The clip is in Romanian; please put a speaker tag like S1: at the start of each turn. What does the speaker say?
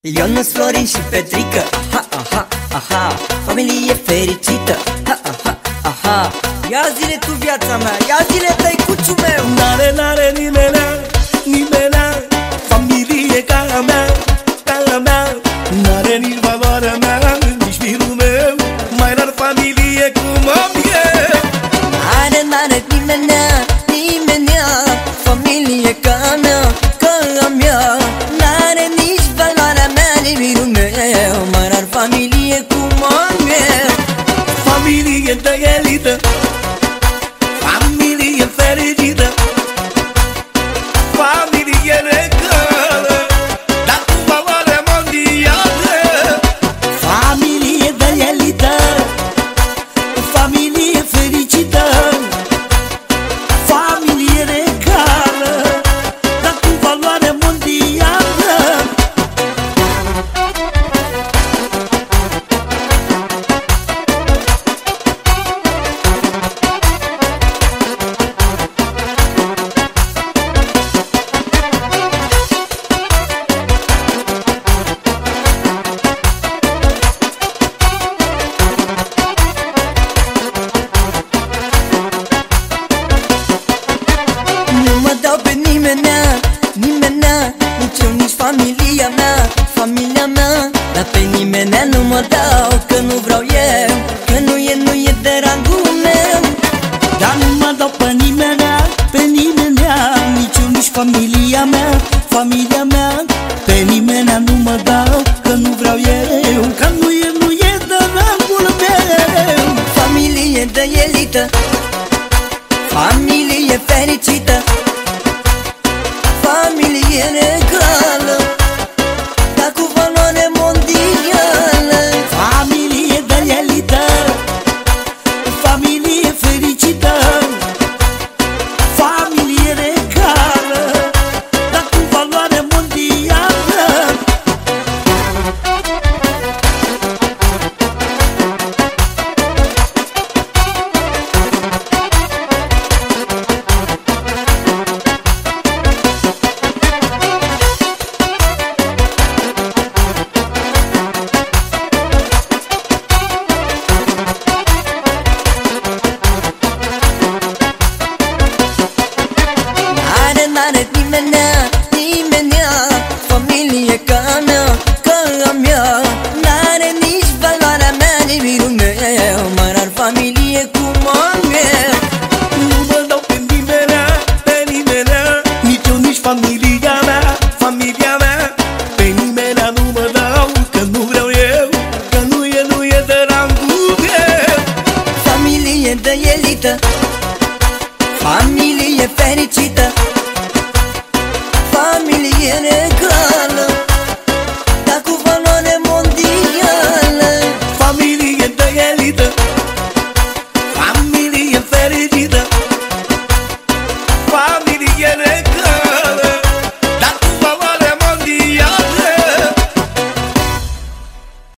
S1: Ionuț, Florin și Petrică. Aha, aha, aha. Familie fericită. Ha, aha, aha. Ia zile tu viața mea. Ia zile tăicuțul meu.
S2: N-are, n-are nimenea, nimenea Familie ca a mea, ca a mea. N-are nici valoarea mea, nici mirul meu. Mai rar familie cum am eu
S1: N-are, n-are nimenea, nimenea Familie
S2: de elită Familie fericită Familie
S1: pe nimenea, nimenea Nici eu, nici familia mea, familia mea. Dar pe nimenea nu mă dau, că nu vreau eu Că nu e, nu e de rangul meu.
S2: Dar nu mă dau pe nimenea, pe nimenea Nici eu, nici familia mea, familia mea. Pe nimenea nu mă dau, că nu vreau eu Că nu e, nu e de rangul meu.
S1: Familie de elită Familie fericită Familie
S2: familie de elită Familie fericită Familie regală Dar cu valoare mondială
S1: Familie
S2: de
S1: elită